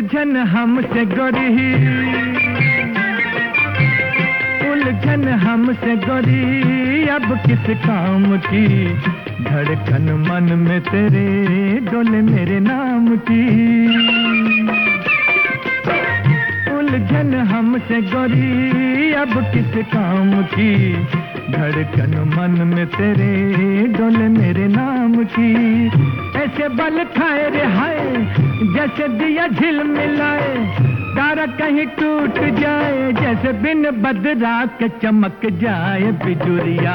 उलझन हमसे गोरी उलझन हमसे गोरी अब किस काम की? धड़कन मन में तेरे डोले मेरे नाम की। उलझन हमसे गोरी अब किस काम की? धड़कन मन में तेरे डोले मेरे नाम की। ऐसे बल खाए रे हाय, जैसे दिया झिल मिलाए। तारा कहीं टूट जाए, जैसे बिन बदरा के चमक जाए, बिजुरिया